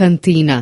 cantina.